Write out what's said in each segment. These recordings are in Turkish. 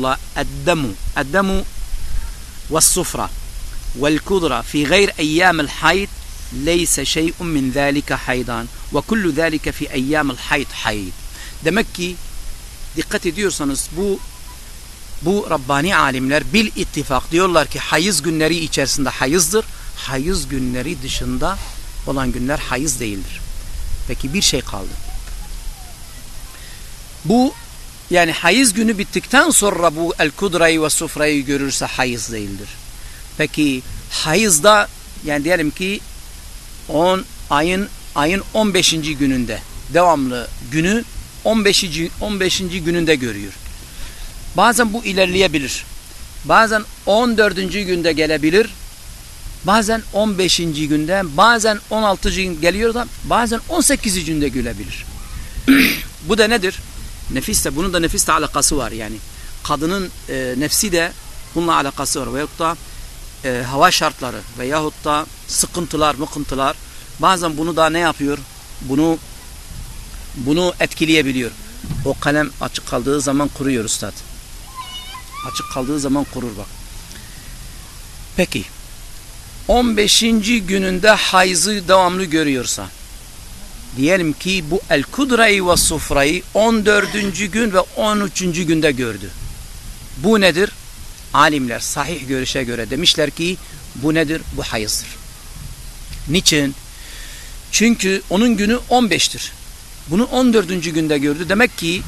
الدم الدم والصفرة والكدرة في غير أيام الحيض ليس شيء من ذلك حيضا وكل ذلك في أيام الحيض حيض. دمكي دقتي ديورسن بو بو رباني عالم لر بالاتفاق ديورلار كي حيز günleri içerisinde hayızdır hayız günleri dışında olan günler hayız değildir peki bir şey kaldı bu yani hayız günü bittikten sonra bu el kudrayı ve sufrayı görürse hayız değildir. Peki hayızda yani diyelim ki 10 ayın ayın 15. gününde devamlı günü 15. 15. gününde görüyor. Bazen bu ilerleyebilir. Bazen 14. günde gelebilir. Bazen 15. günde, bazen 16. gün geliyor da bazen 18. günde gülebilir. bu da nedir? Nefis de bunun da nefisle alakası var yani. Kadının e, nefsi de bununla alakası var. Veyahut da e, hava şartları veyahut da sıkıntılar, mıkıntılar bazen bunu da ne yapıyor? Bunu bunu etkileyebiliyor. O kalem açık kaldığı zaman kuruyor üstad. Açık kaldığı zaman kurur bak. Peki 15. gününde hayzı devamlı görüyorsa diyelim ki bu el kudrayı ve sufrayı 14. gün ve 13. günde gördü. Bu nedir? Alimler sahih görüşe göre demişler ki bu nedir? Bu hayızdır. Niçin? Çünkü onun günü 15'tir. Bunu 14. günde gördü. Demek ki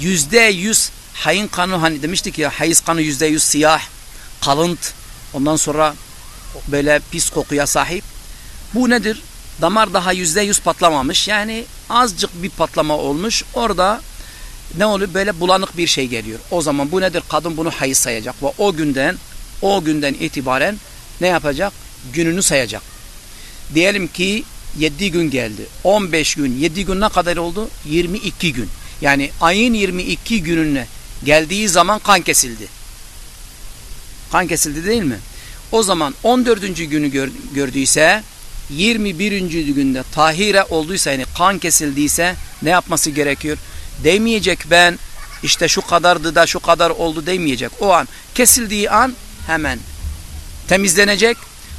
yüzde yüz hayın kanı hani demiştik ya hayız kanı yüzde yüz siyah, kalınt, ondan sonra böyle pis kokuya sahip. Bu nedir? Damar daha yüzde yüz patlamamış. Yani azıcık bir patlama olmuş. Orada ne oluyor? Böyle bulanık bir şey geliyor. O zaman bu nedir? Kadın bunu hayız sayacak. Ve o günden o günden itibaren ne yapacak? Gününü sayacak. Diyelim ki 7 gün geldi. 15 gün. 7 gün ne kadar oldu? 22 gün. Yani ayın 22 gününe geldiği zaman kan kesildi. Kan kesildi değil mi? O zaman 14. günü gör, gördüyse 21. günde tahire olduysa yani kan kesildiyse ne yapması gerekiyor? Demeyecek ben işte şu kadardı da şu kadar oldu demeyecek. O an kesildiği an hemen temizlenecek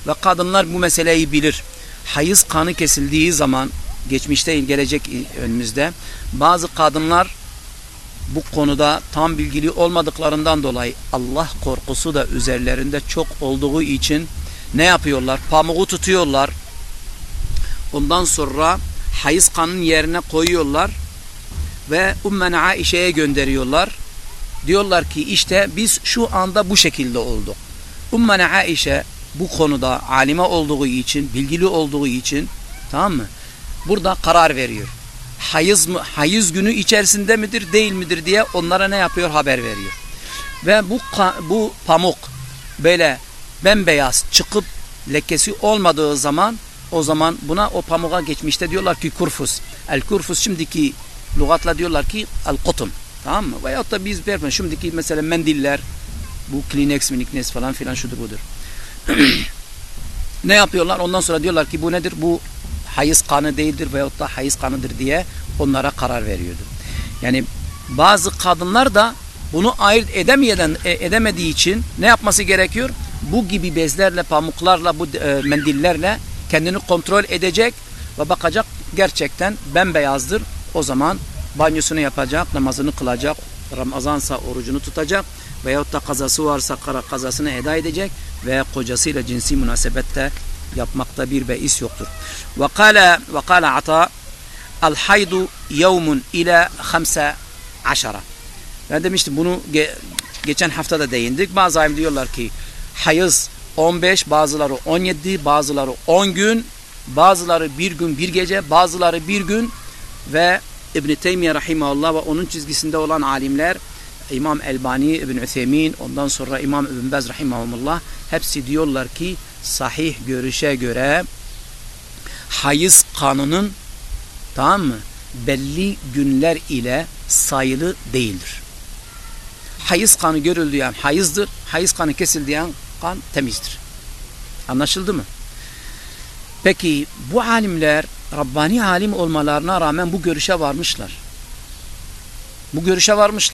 ve kadınlar bu meseleyi bilir. Hayız kanı kesildiği zaman geçmişte gelecek önümüzde bazı kadınlar bu konuda tam bilgili olmadıklarından dolayı Allah korkusu da üzerlerinde çok olduğu için ne yapıyorlar? Pamuğu tutuyorlar. Ondan sonra hayız kanın yerine koyuyorlar ve Ummen Aişe'ye gönderiyorlar. Diyorlar ki işte biz şu anda bu şekilde olduk. Ummen Aişe bu konuda alime olduğu için, bilgili olduğu için tamam mı? Burada karar veriyor. Hayız mı hayız günü içerisinde midir, değil midir diye onlara ne yapıyor? Haber veriyor. Ve bu bu pamuk böyle bembeyaz çıkıp lekesi olmadığı zaman o zaman buna o pamuğa geçmişte diyorlar ki kurfus. El kurfus şimdiki lügatla diyorlar ki el kutun. Tamam mı? Veyahut da biz verme. Şimdiki mesela mendiller bu Kleenex, Miniknes falan filan şudur budur. ne yapıyorlar? Ondan sonra diyorlar ki bu nedir? Bu hayız kanı değildir veyahut da hayız kanıdır diye onlara karar veriyordu. Yani bazı kadınlar da bunu ayırt edemeden, edemediği için ne yapması gerekiyor? Bu gibi bezlerle, pamuklarla, bu e, mendillerle kendini kontrol edecek ve bakacak gerçekten bembeyazdır. O zaman banyosunu yapacak, namazını kılacak, Ramazansa orucunu tutacak veyahut da kazası varsa kazasını eda edecek veya kocasıyla cinsi münasebette yapmakta bir beis yoktur. Ve kâle ve kâle ata el haydu yevmun ila hamse aşara. Ben demiştim bunu ge geçen hafta da değindik. Bazı alim diyorlar ki hayız 15, bazıları 17, bazıları 10 gün, bazıları bir gün bir gece, bazıları bir gün ve İbn Teymiye ve onun çizgisinde olan alimler İmam Elbani, İbn Üthemin, ondan sonra İmam İbn Bez rahimahumullah hepsi diyorlar ki sahih görüşe göre hayız kanının tamam mı? Belli günler ile sayılı değildir. Hayız kanı görüldüğü an hayızdır. Hayız kanı kesildiği an kan temizdir. Anlaşıldı mı? Peki bu alimler Rabbani alim olmalarına rağmen bu görüşe varmışlar. Bu görüşe varmışlar.